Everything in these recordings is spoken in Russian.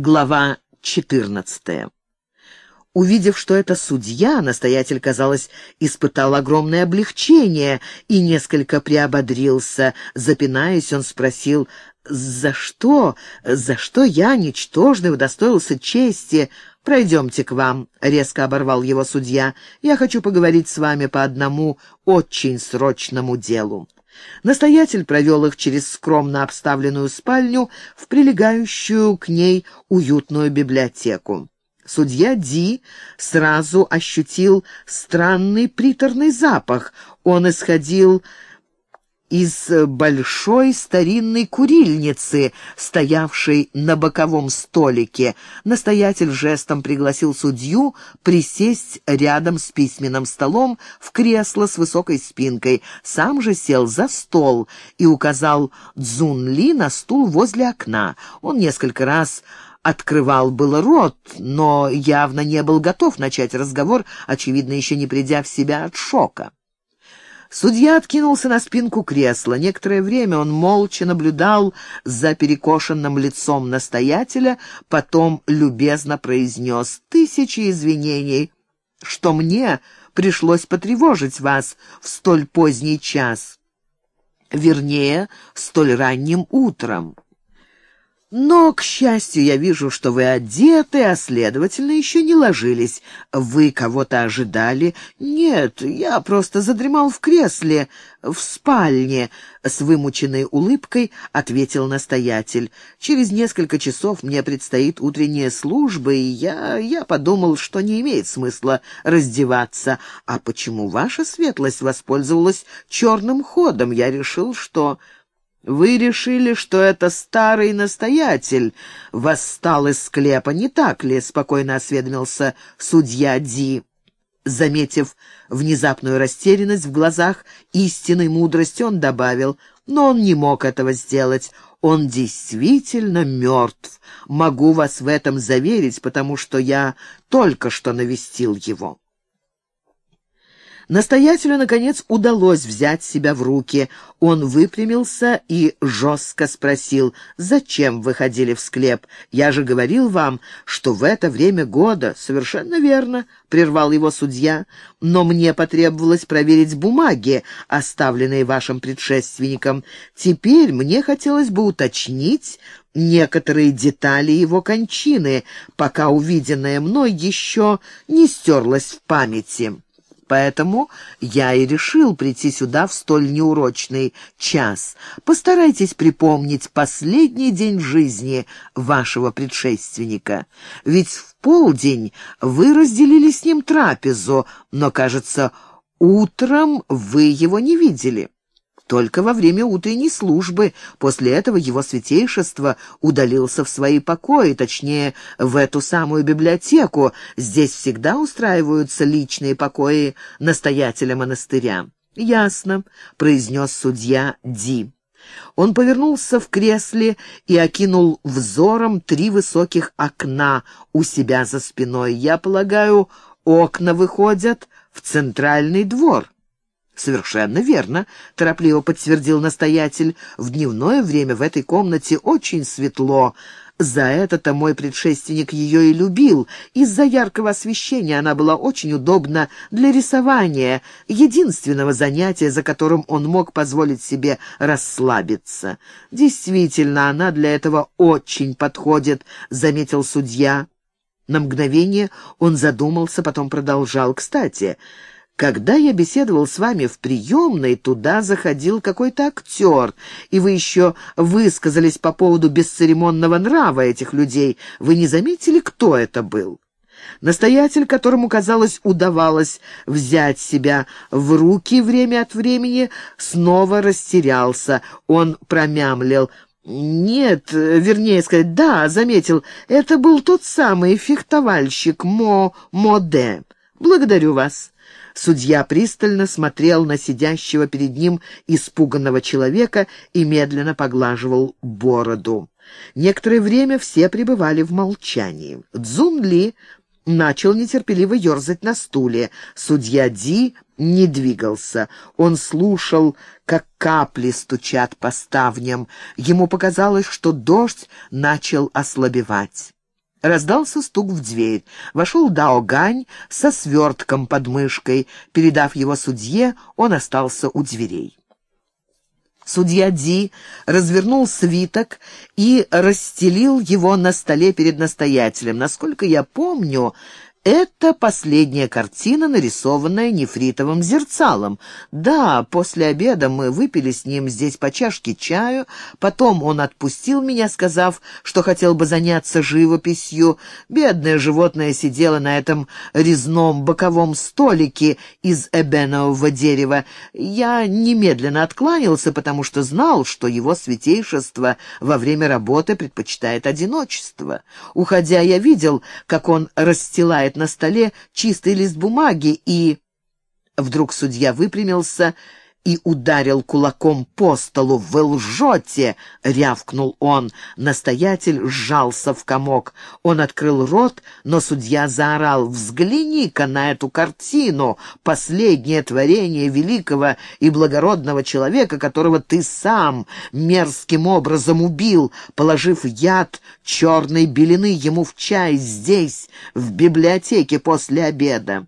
Глава 14. Увидев, что это судья, настоятель, казалось, испытал огромное облегчение и несколько приободрился. Запинаясь, он спросил, «За что? За что я, ничтожный, удостоился чести? Пройдемте к вам», — резко оборвал его судья. «Я хочу поговорить с вами по одному очень срочному делу». Настоятель провел их через скромно обставленную спальню в прилегающую к ней уютную библиотеку. Судья Ди сразу ощутил странный приторный запах. Он исходил из большой старинной курильницы, стоявшей на боковом столике. Настоятель жестом пригласил судью присесть рядом с письменным столом в кресло с высокой спинкой. Сам же сел за стол и указал Цзун Ли на стул возле окна. Он несколько раз открывал было рот, но явно не был готов начать разговор, очевидно, еще не придя в себя от шока. Судья откинулся на спинку кресла. Некоторое время он молча наблюдал за перекошенным лицом настоятеля, потом любезно произнес «Тысячи извинений, что мне пришлось потревожить вас в столь поздний час, вернее, столь ранним утром». Но, к счастью, я вижу, что вы одеты, а, следовательно, еще не ложились. Вы кого-то ожидали? Нет, я просто задремал в кресле, в спальне, — с вымученной улыбкой ответил настоятель. Через несколько часов мне предстоит утренняя служба, и я... я подумал, что не имеет смысла раздеваться. А почему ваша светлость воспользовалась черным ходом? Я решил, что... Вы решили, что это старый настоятель восстал из склепа, не так ли?» — спокойно осведомился судья Ди. Заметив внезапную растерянность в глазах истинной мудрости, он добавил, «Но он не мог этого сделать. Он действительно мертв. Могу вас в этом заверить, потому что я только что навестил его». Настоятелю, наконец, удалось взять себя в руки. Он выпрямился и жестко спросил, «Зачем вы ходили в склеп? Я же говорил вам, что в это время года...» «Совершенно верно», — прервал его судья, «но мне потребовалось проверить бумаги, оставленные вашим предшественником. Теперь мне хотелось бы уточнить некоторые детали его кончины, пока увиденное мной еще не стерлось в памяти». Поэтому я и решил прийти сюда в столь неурочный час. Постарайтесь припомнить последний день жизни вашего предшественника. Ведь в полдень вы разделили с ним трапезу, но, кажется, утром вы его не видели только во время утренней службы. После этого его святейшество удалился в свои покои, точнее, в эту самую библиотеку. Здесь всегда устраиваются личные покои настоятеля монастыря. «Ясно», — произнес судья Ди. Он повернулся в кресле и окинул взором три высоких окна у себя за спиной. «Я полагаю, окна выходят в центральный двор». «Совершенно верно», — торопливо подтвердил настоятель. «В дневное время в этой комнате очень светло. За это-то мой предшественник ее и любил. Из-за яркого освещения она была очень удобна для рисования, единственного занятия, за которым он мог позволить себе расслабиться. Действительно, она для этого очень подходит», — заметил судья. На мгновение он задумался, потом продолжал. «Кстати...» Когда я беседовал с вами в приемной, туда заходил какой-то актер, и вы еще высказались по поводу бесцеремонного нрава этих людей. Вы не заметили, кто это был?» Настоятель, которому, казалось, удавалось взять себя в руки время от времени, снова растерялся. Он промямлил. «Нет, вернее сказать, да, заметил, это был тот самый фехтовальщик Мо Моде. Благодарю вас». Судья пристально смотрел на сидящего перед ним испуганного человека и медленно поглаживал бороду. Некоторое время все пребывали в молчании. Цзун Ли начал нетерпеливо ерзать на стуле. Судья Ди не двигался. Он слушал, как капли стучат по ставням. Ему показалось, что дождь начал ослабевать. Раздался стук в дверь. Вошел Дао Гань со свертком под мышкой. Передав его судье, он остался у дверей. Судья Ди развернул свиток и расстелил его на столе перед настоятелем. Насколько я помню, это последняя картина, нарисованная нефритовым зерцалом. Да, после обеда мы выпили с ним здесь по чашке чаю, потом он отпустил меня, сказав, что хотел бы заняться живописью. Бедное животное сидело на этом резном боковом столике из эбенового дерева. Я немедленно откланялся, потому что знал, что его святейшество во время работы предпочитает одиночество. Уходя, я видел, как он расстилает на столе чистый лист бумаги и... Вдруг судья выпрямился и ударил кулаком по столу. «Вы лжете!» — рявкнул он. Настоятель сжался в комок. Он открыл рот, но судья заорал. «Взгляни-ка на эту картину! Последнее творение великого и благородного человека, которого ты сам мерзким образом убил, положив яд черной белины ему в чай здесь, в библиотеке после обеда».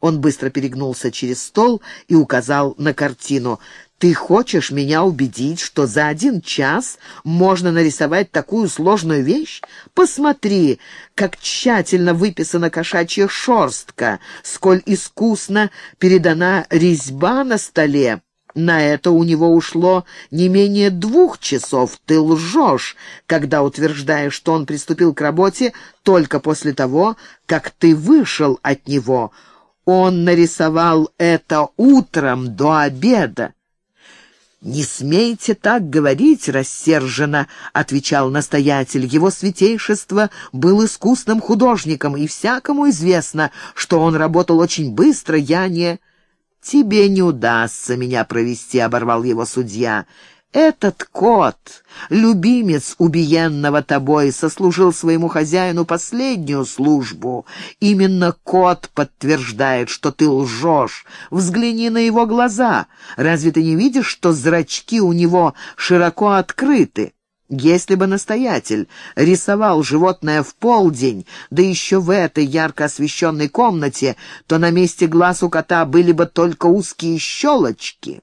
Он быстро перегнулся через стол и указал на картину. «Ты хочешь меня убедить, что за один час можно нарисовать такую сложную вещь? Посмотри, как тщательно выписана кошачья шорстка, сколь искусно передана резьба на столе». На это у него ушло не менее двух часов. Ты лжешь, когда утверждаешь, что он приступил к работе только после того, как ты вышел от него. Он нарисовал это утром до обеда. «Не смейте так говорить, рассерженно», — отвечал настоятель. «Его святейшество был искусным художником, и всякому известно, что он работал очень быстро, я не...» «Тебе не удастся меня провести», — оборвал его судья. Этот кот, любимец убиенного тобой, сослужил своему хозяину последнюю службу. Именно кот подтверждает, что ты лжешь. Взгляни на его глаза. Разве ты не видишь, что зрачки у него широко открыты? Если бы настоятель рисовал животное в полдень, да еще в этой ярко освещенной комнате, то на месте глаз у кота были бы только узкие щелочки».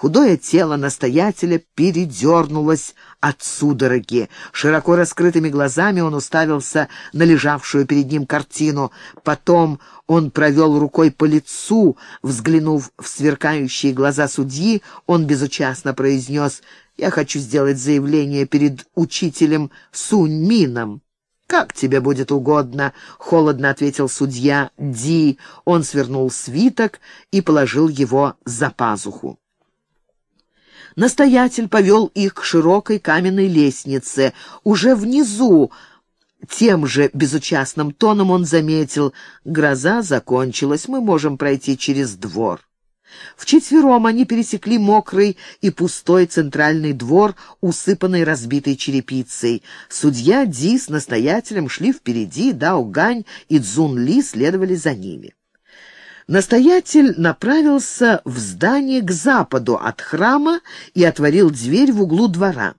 Худое тело настоятеля передернулось от судороги. Широко раскрытыми глазами он уставился на лежавшую перед ним картину. Потом он провел рукой по лицу. Взглянув в сверкающие глаза судьи, он безучастно произнес «Я хочу сделать заявление перед учителем Сунь-Мином». «Как тебе будет угодно», — холодно ответил судья Ди. Он свернул свиток и положил его за пазуху. Настоятель повел их к широкой каменной лестнице. Уже внизу, тем же безучастным тоном он заметил, «Гроза закончилась, мы можем пройти через двор». Вчетвером они пересекли мокрый и пустой центральный двор, усыпанный разбитой черепицей. Судья Ди с настоятелем шли впереди, Дао Гань и Цзун Ли следовали за ними. Настоятель направился в здание к западу от храма и отворил дверь в углу двора.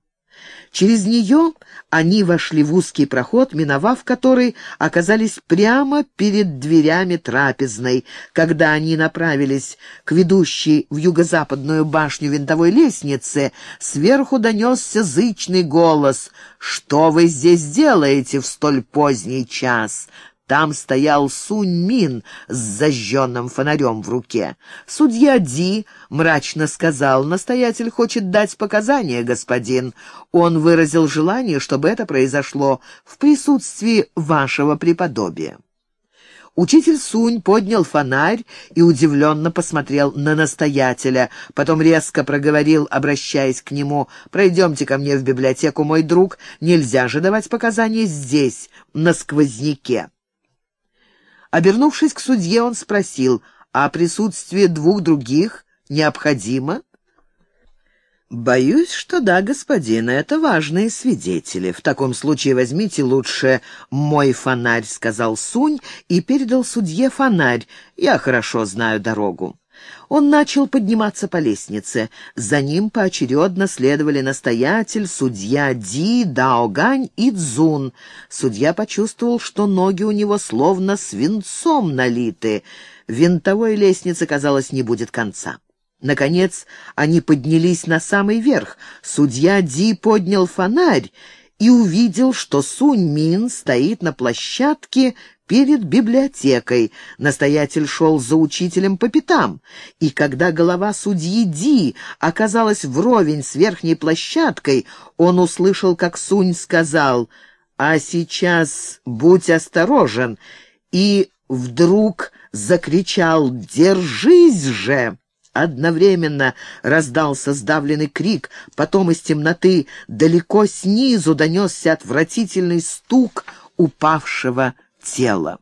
Через нее они вошли в узкий проход, миновав который, оказались прямо перед дверями трапезной. Когда они направились к ведущей в юго-западную башню винтовой лестницы, сверху донесся зычный голос «Что вы здесь делаете в столь поздний час?» Там стоял Сунь Мин с зажженным фонарем в руке. Судья Ди мрачно сказал, «Настоятель хочет дать показания, господин. Он выразил желание, чтобы это произошло в присутствии вашего преподобия». Учитель Сунь поднял фонарь и удивленно посмотрел на настоятеля. Потом резко проговорил, обращаясь к нему, «Пройдемте ко мне в библиотеку, мой друг. Нельзя же давать показания здесь, на сквозняке». Обернувшись к судье, он спросил, а присутствие двух других необходимо? «Боюсь, что да, господин, это важные свидетели. В таком случае возьмите лучше мой фонарь», — сказал Сунь и передал судье фонарь. «Я хорошо знаю дорогу». Он начал подниматься по лестнице. За ним поочередно следовали настоятель, судья Ди, Даогань и Цзун. Судья почувствовал, что ноги у него словно свинцом налиты. Винтовой лестнице, казалось, не будет конца. Наконец они поднялись на самый верх. Судья Ди поднял фонарь и увидел, что Сунь Мин стоит на площадке перед библиотекой. Настоятель шел за учителем по пятам, и когда голова судьи Ди оказалась вровень с верхней площадкой, он услышал, как Сунь сказал «А сейчас будь осторожен!» и вдруг закричал «Держись же!» Одновременно раздался сдавленный крик, потом из темноты далеко снизу донесся отвратительный стук упавшего тело.